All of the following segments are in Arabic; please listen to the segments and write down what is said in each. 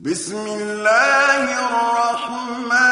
بسم الله الرحمن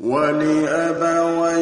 ولأبويه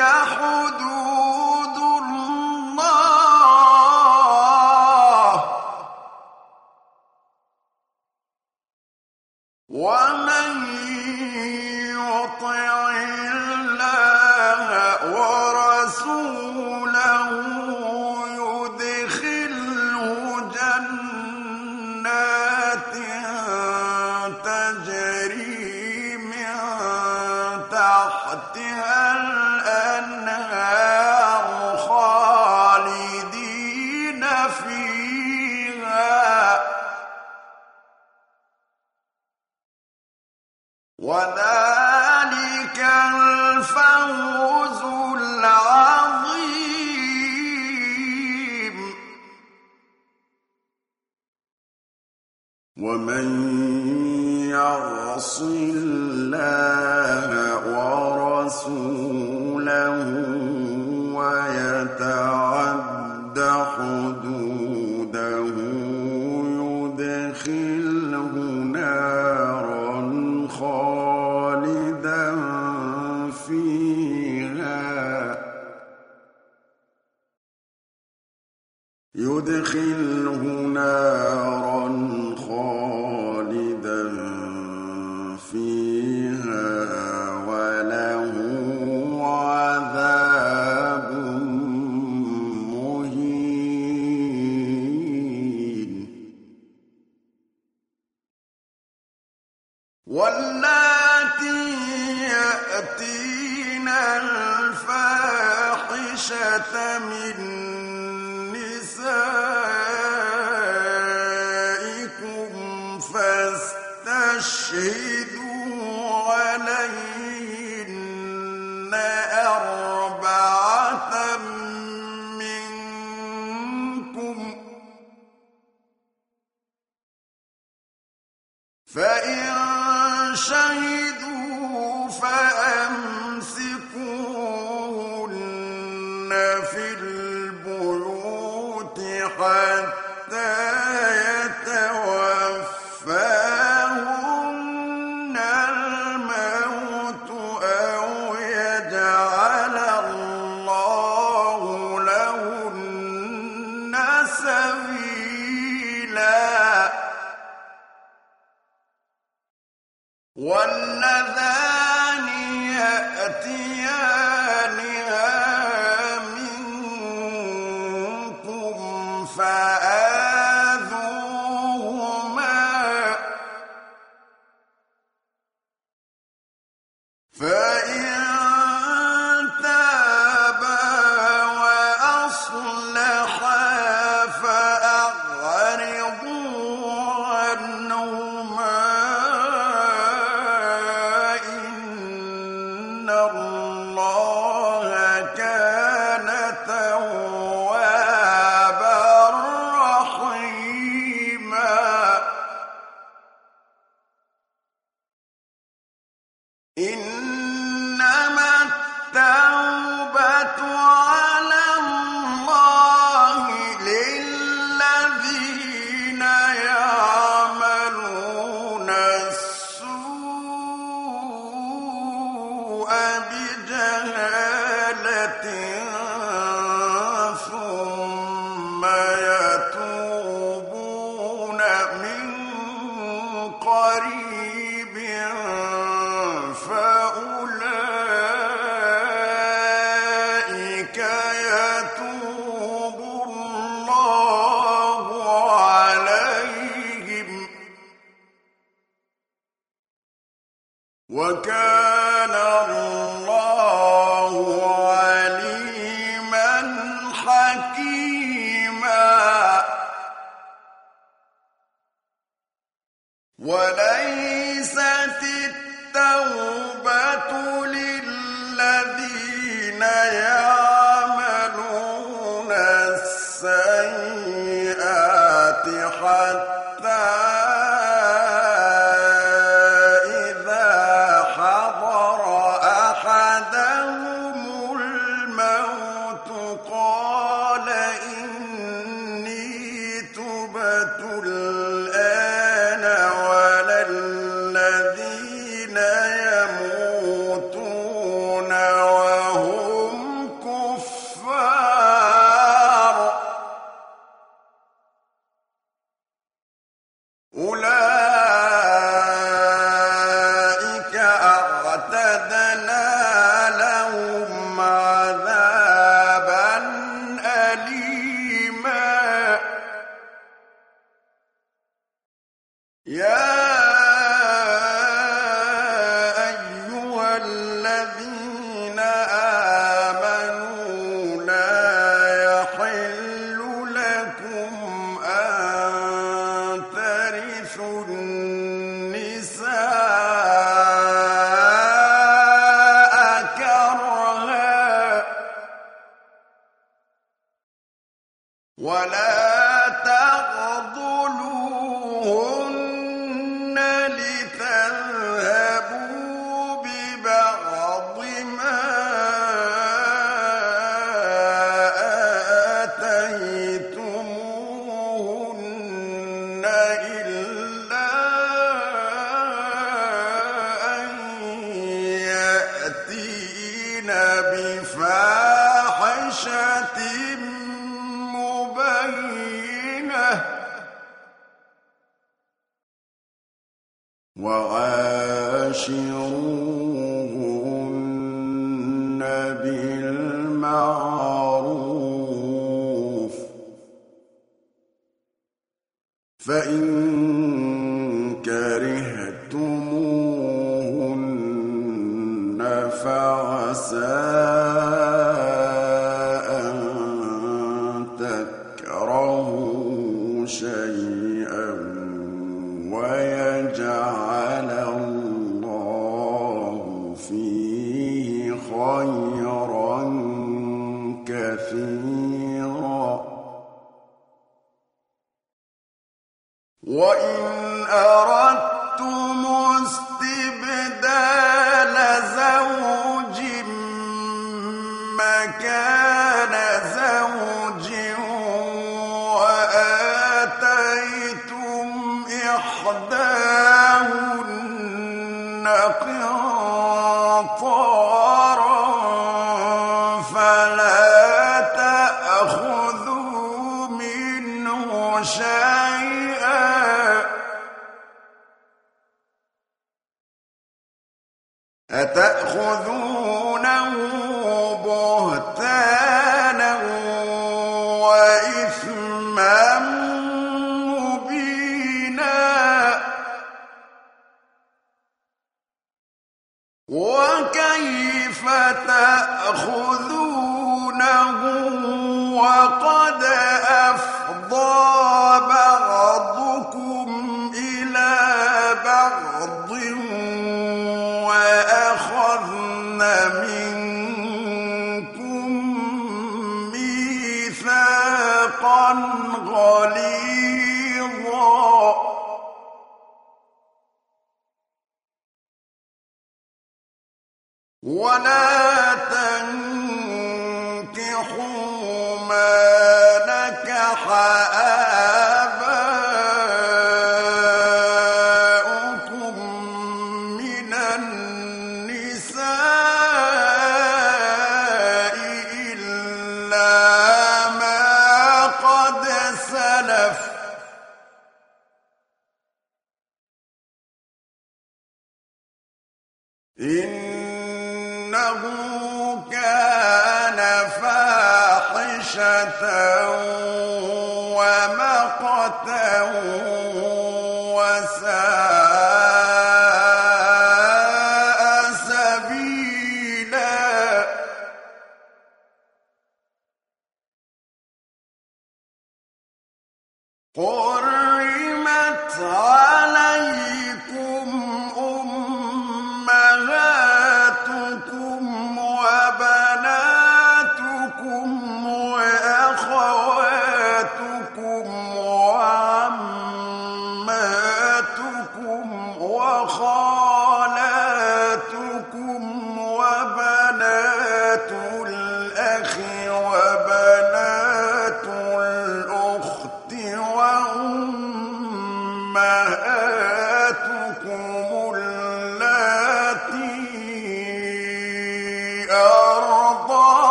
قريب فأولئك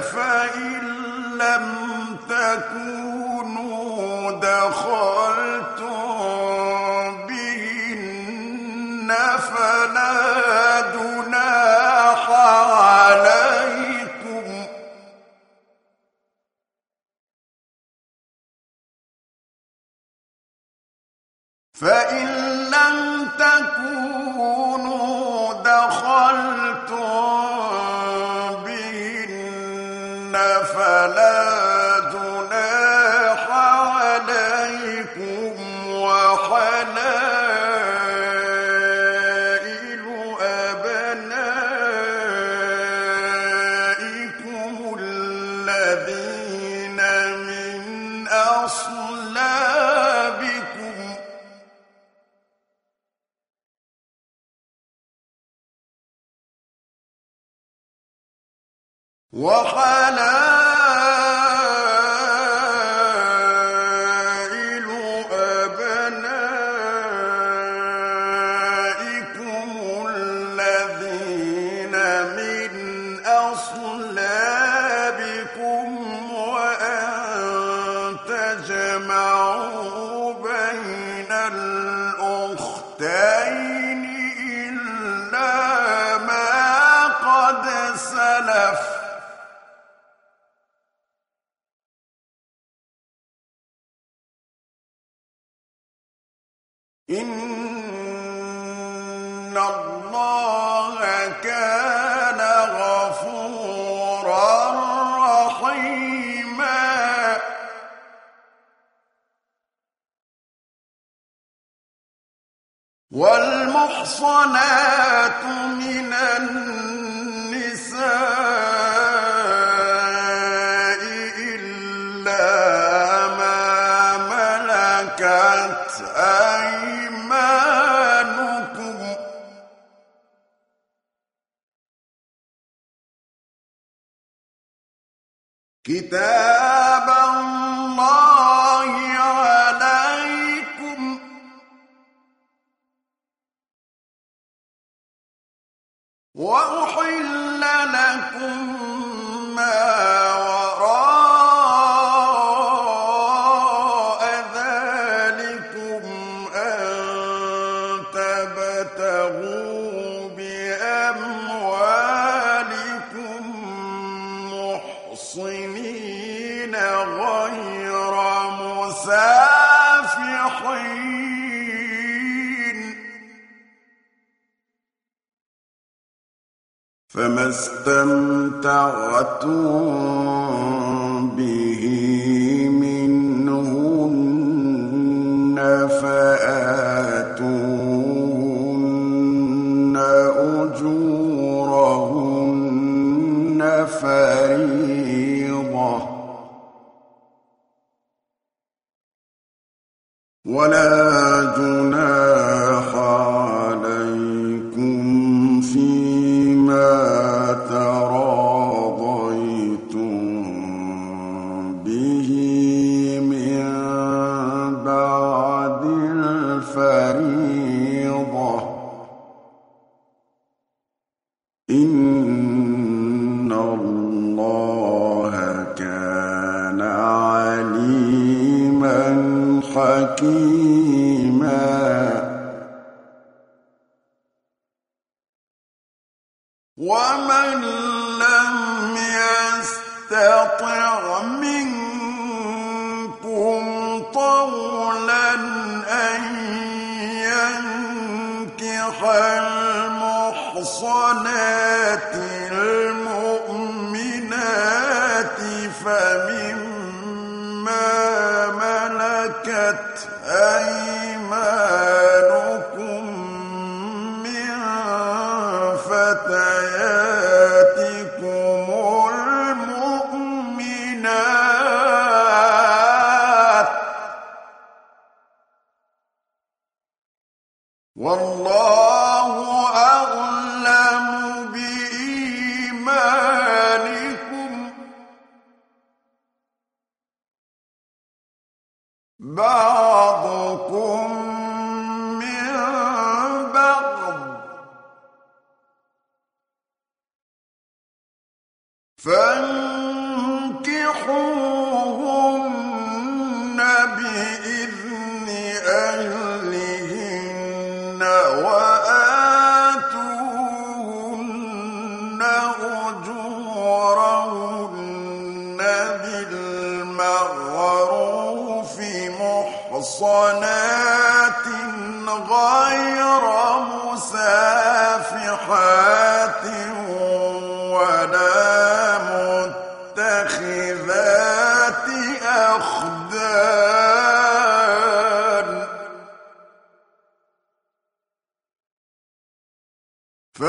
فإن لم تكونوا دخلتم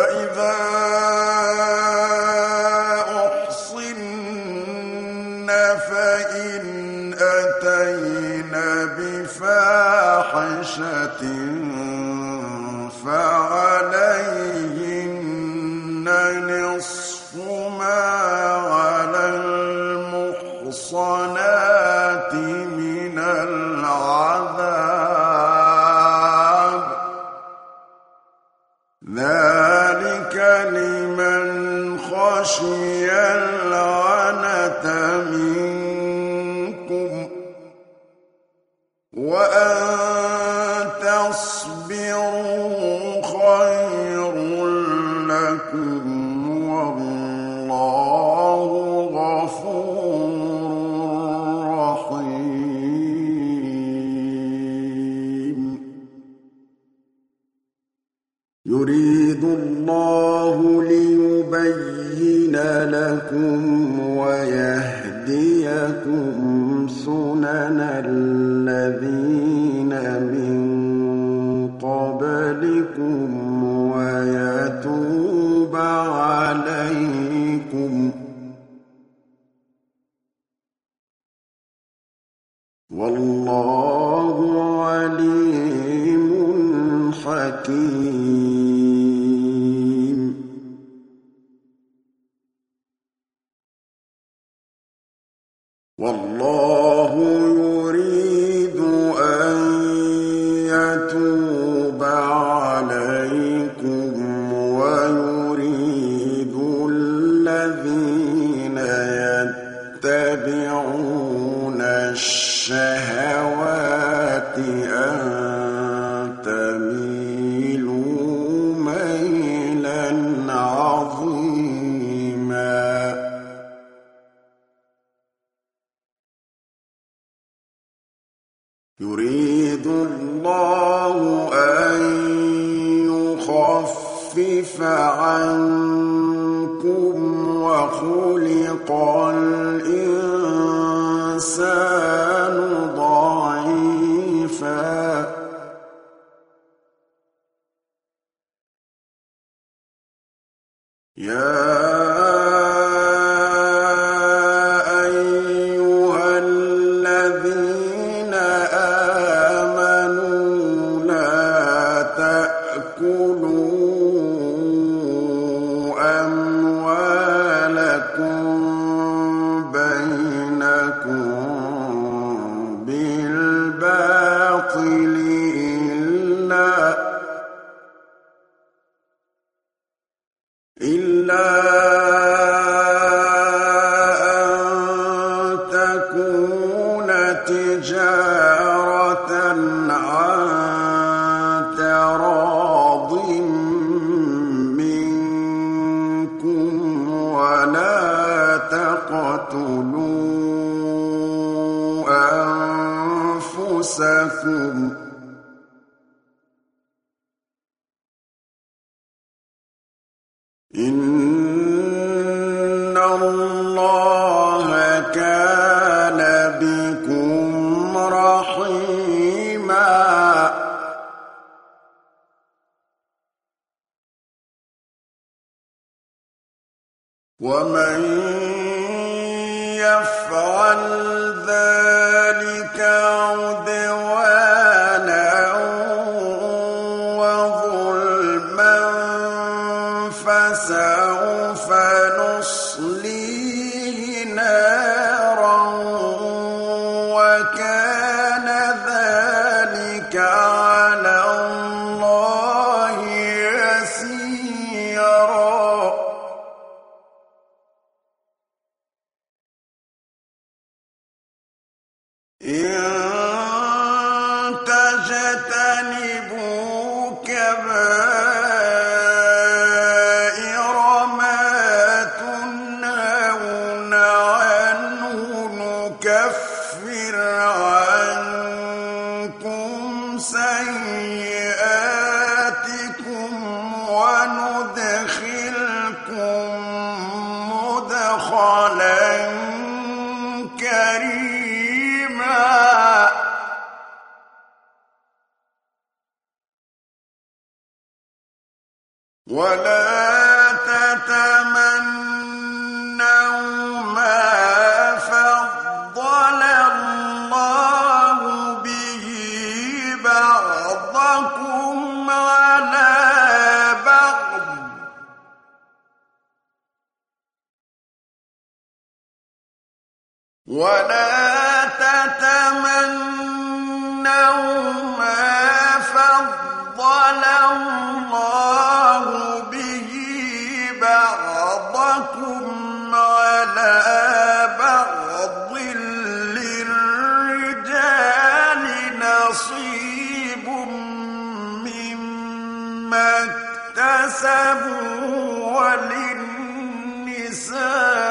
فإذا أحصن فإن أتين بفاحشة يوفق الله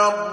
الأرض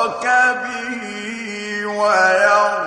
ويبارك به ويغفر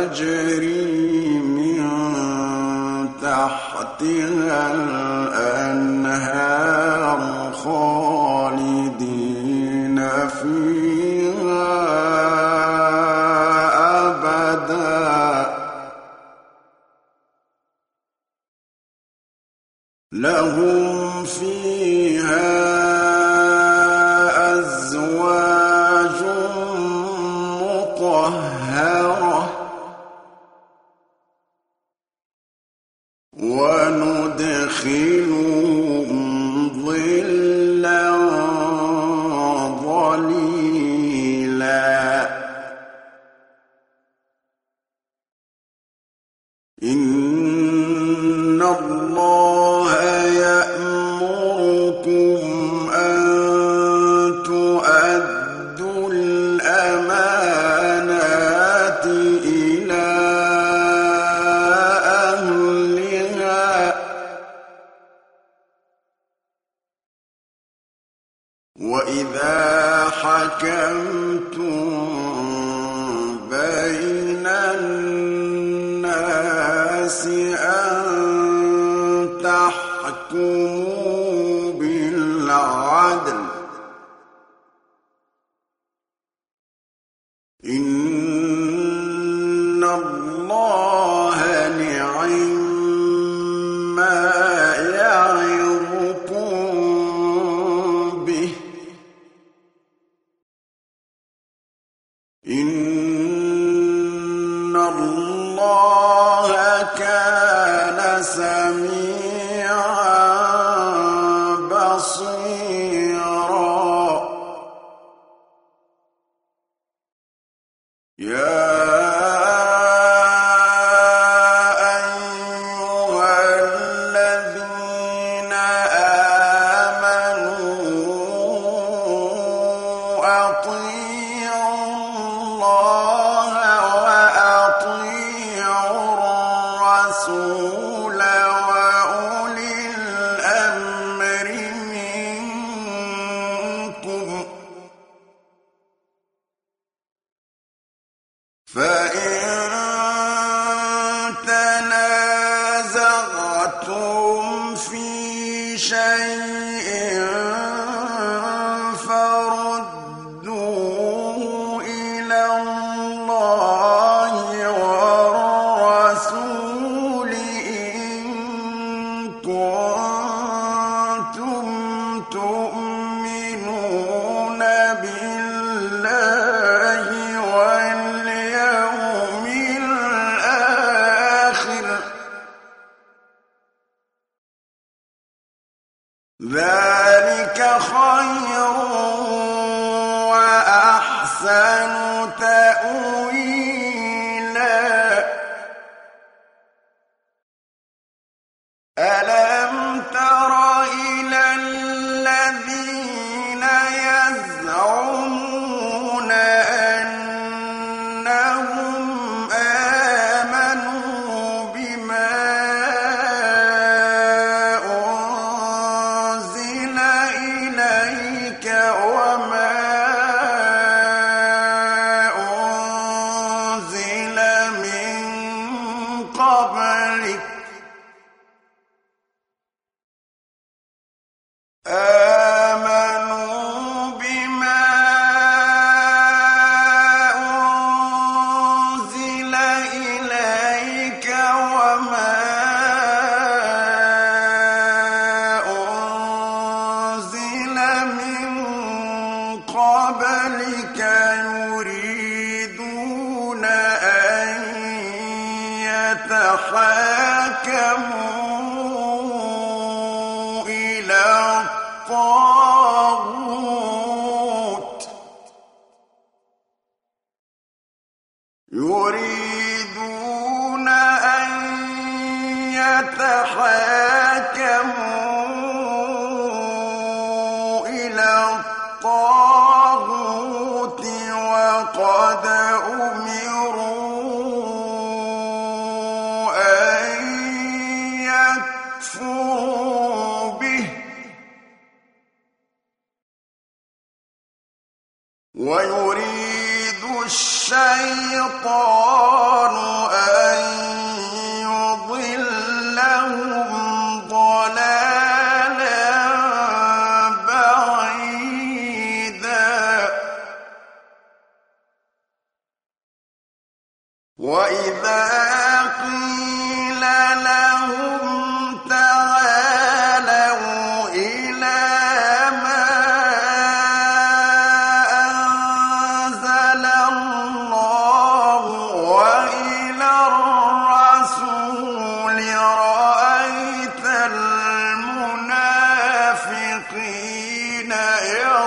الله كان سميعا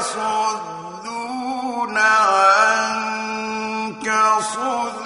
يصدون عنك صدورا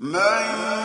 فقد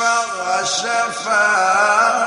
يشفع شفاعة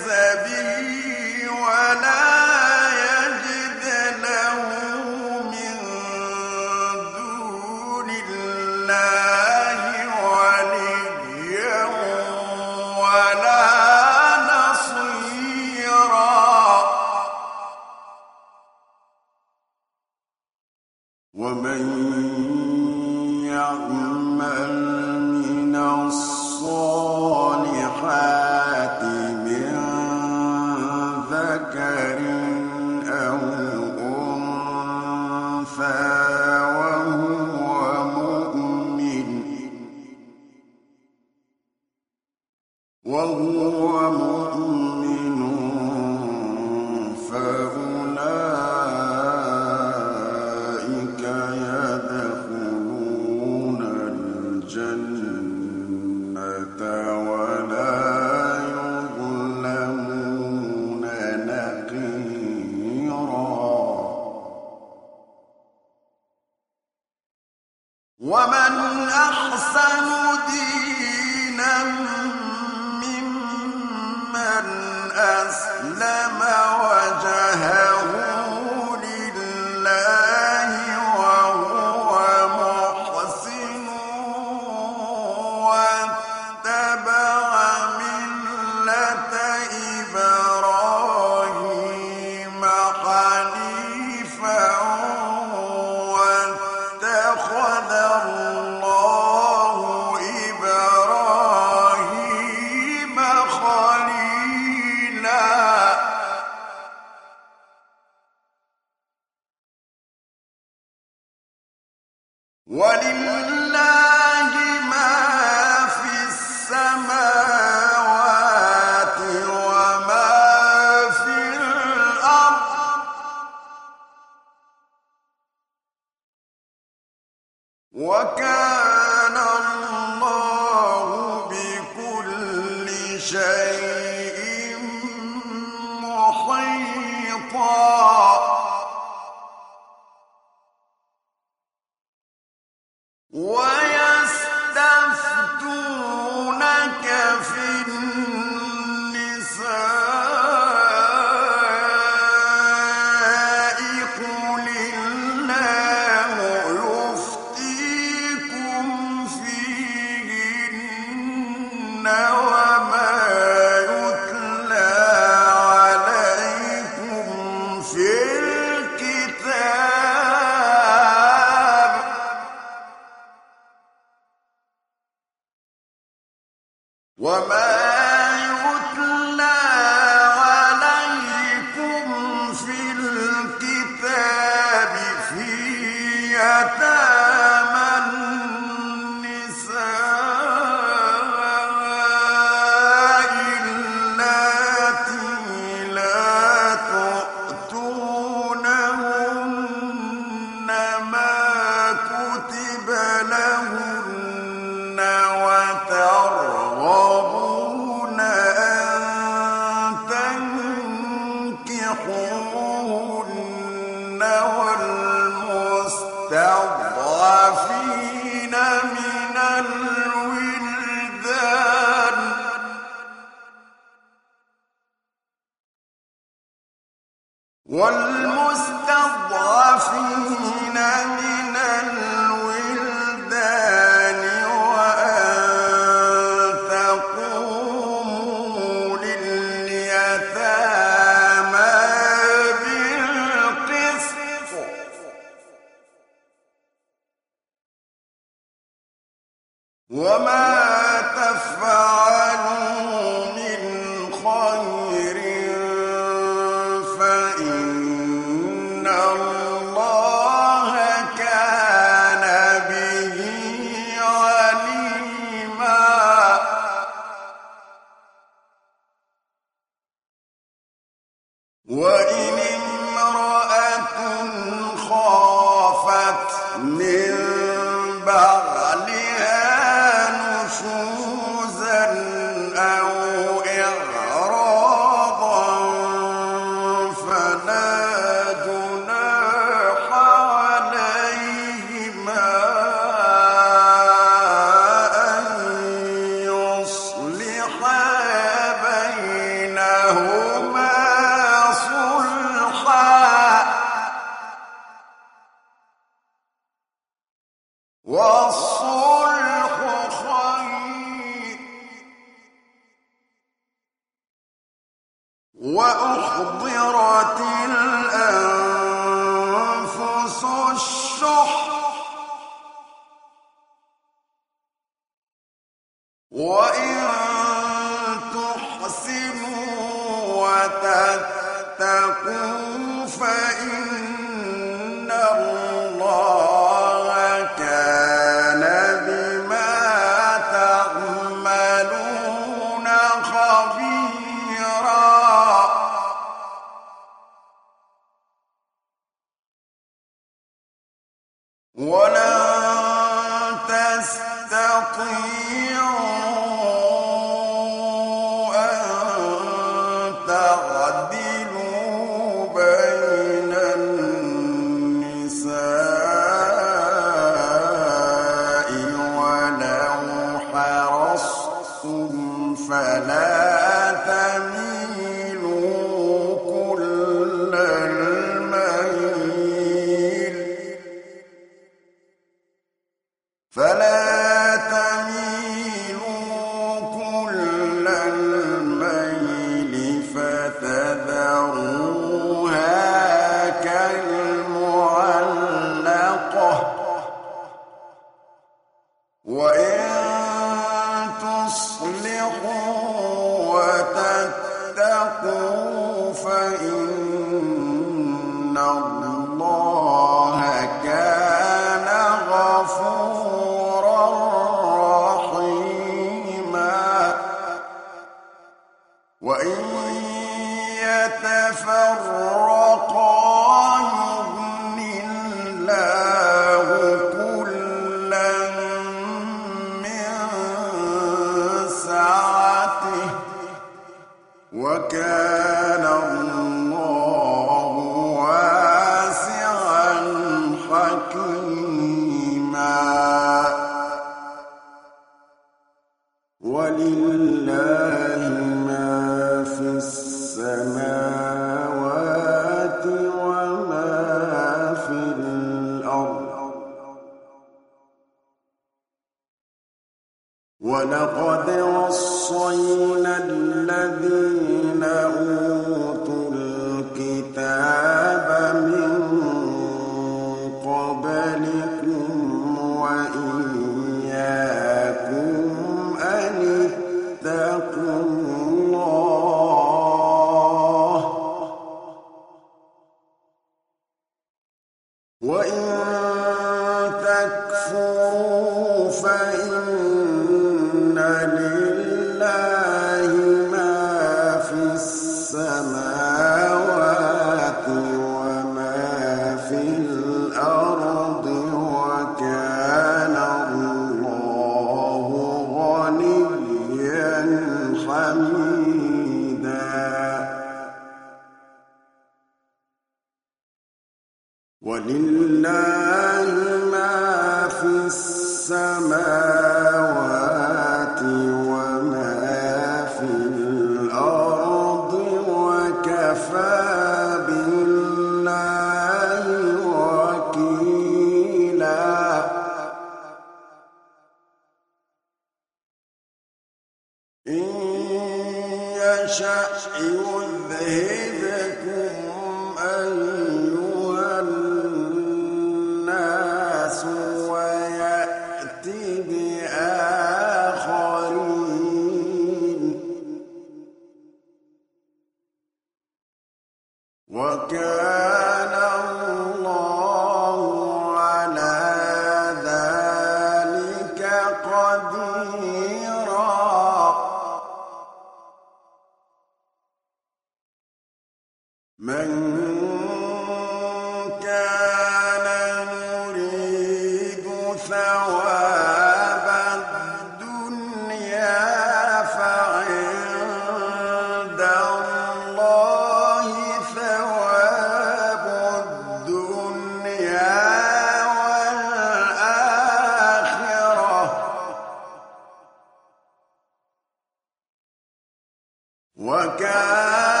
وَكَانَ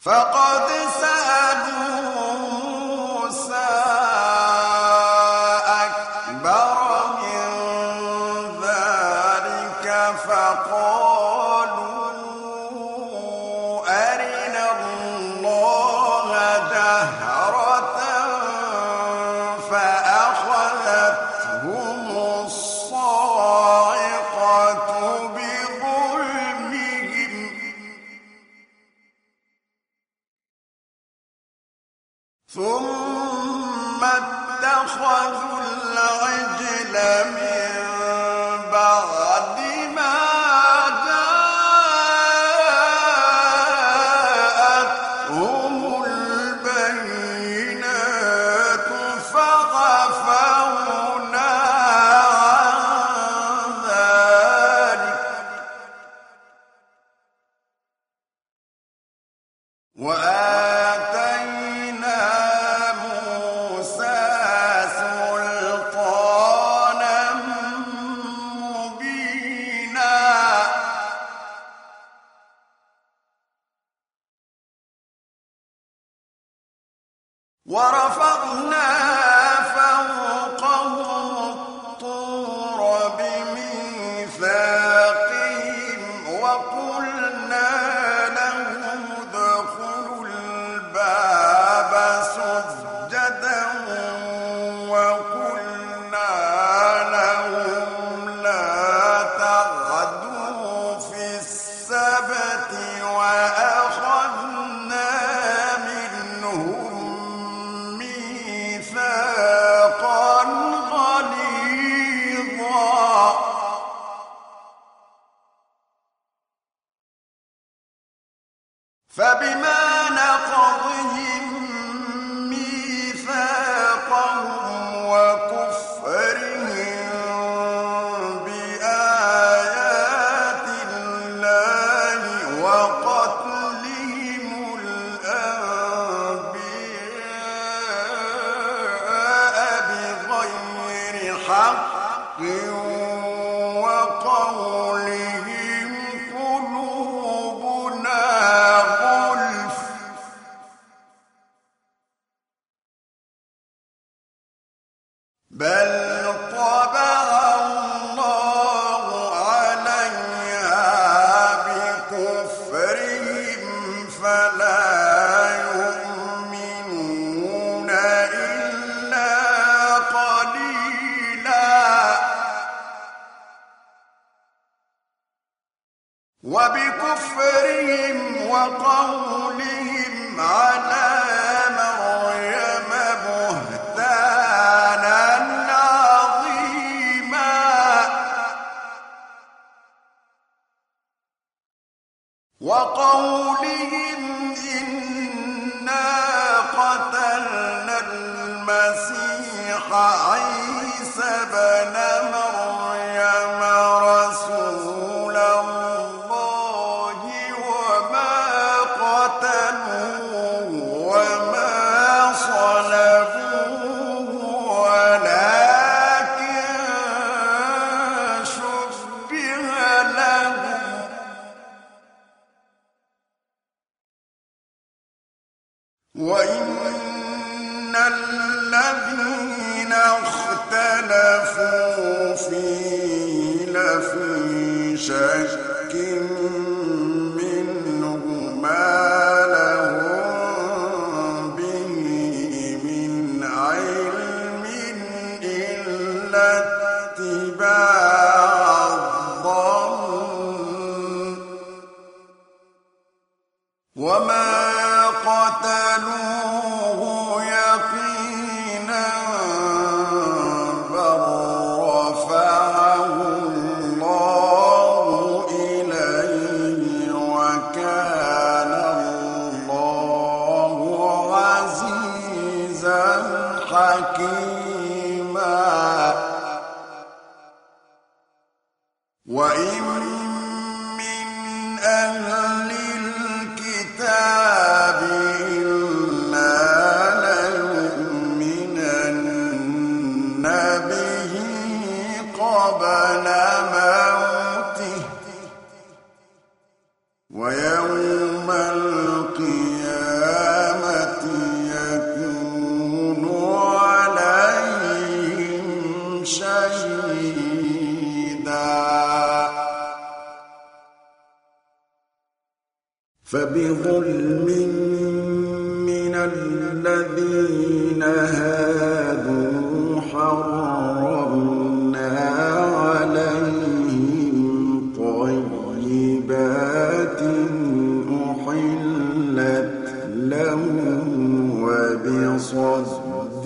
فقد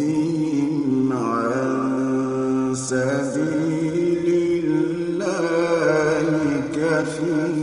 وبصدهم عن سبيل الله كثيرا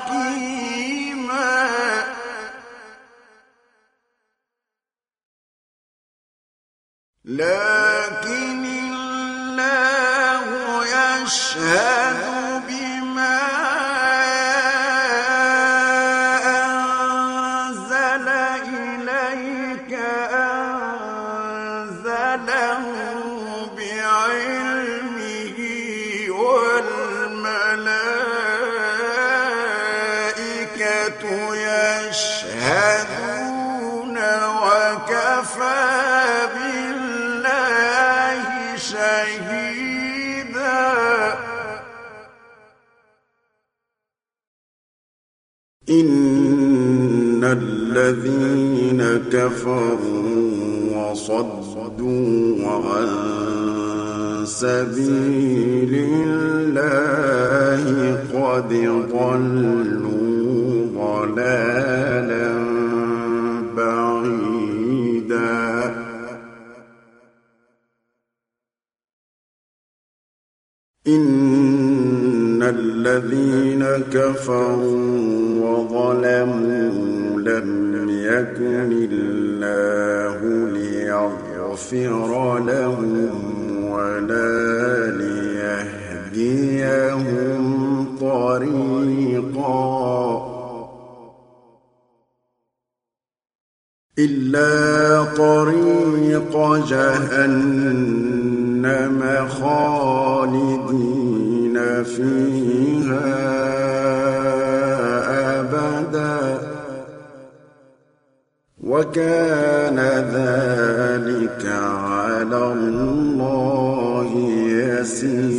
কি الذين كفروا وصدوا عن سبيل الله قد ضلوا ضلالا بعيدا. إن الذين كفروا ليغفر لهم ولا ليهديهم طريقا. إلا طريق جهنم خالدين فيها أبدا. وكان على الله يسير.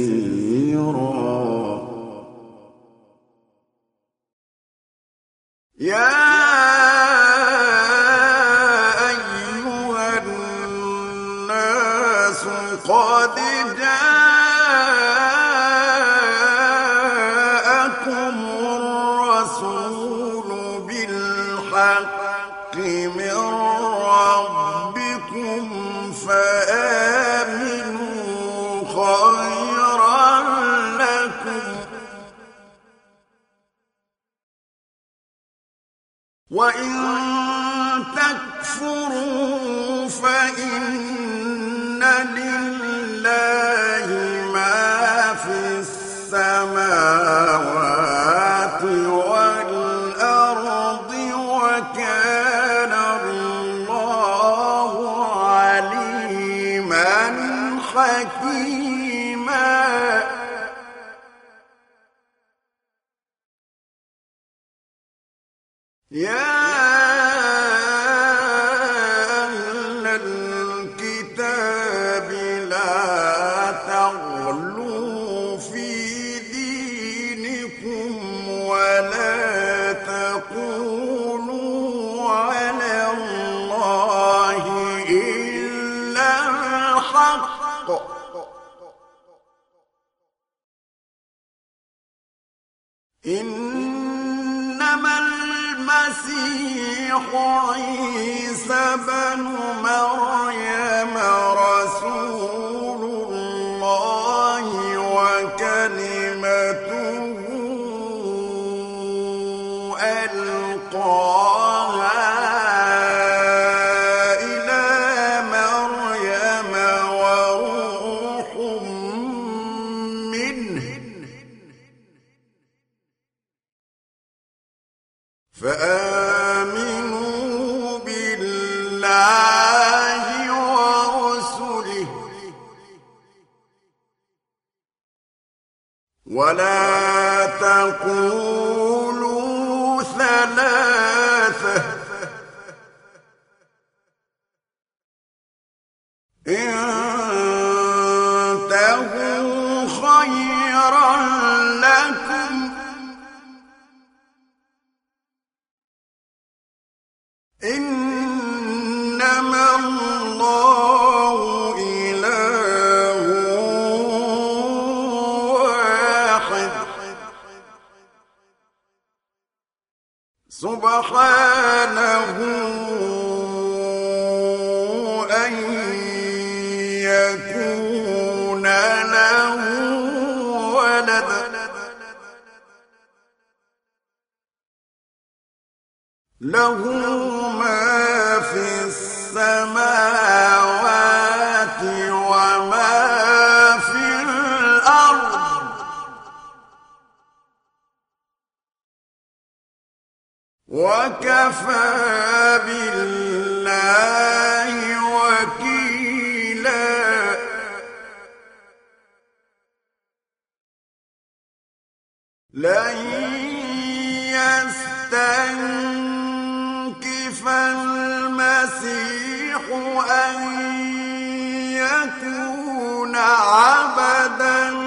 يكون عبدا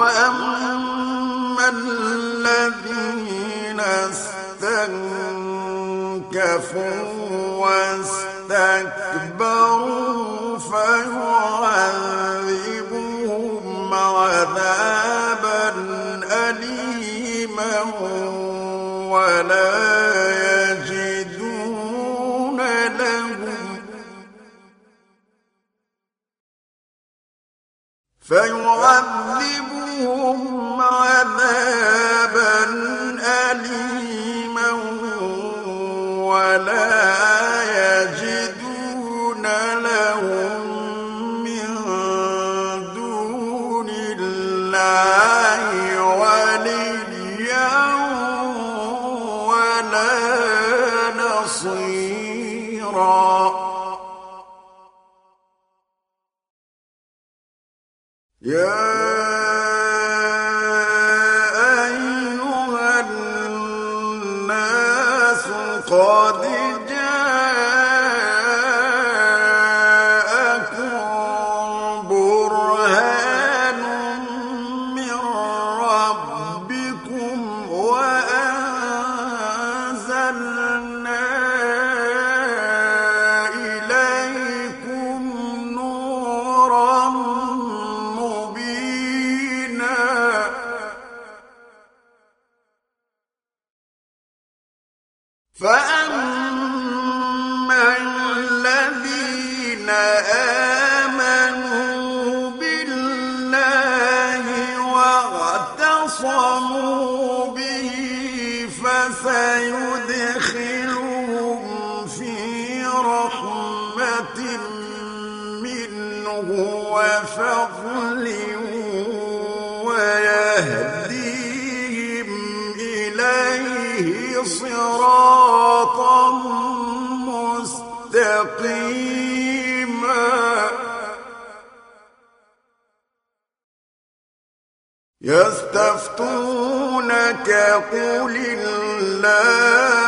وأما الذين استنكفوا واستكبروا فيعذبهم عذابا أليما ولا يجدون فيعذبهم ولا قل الله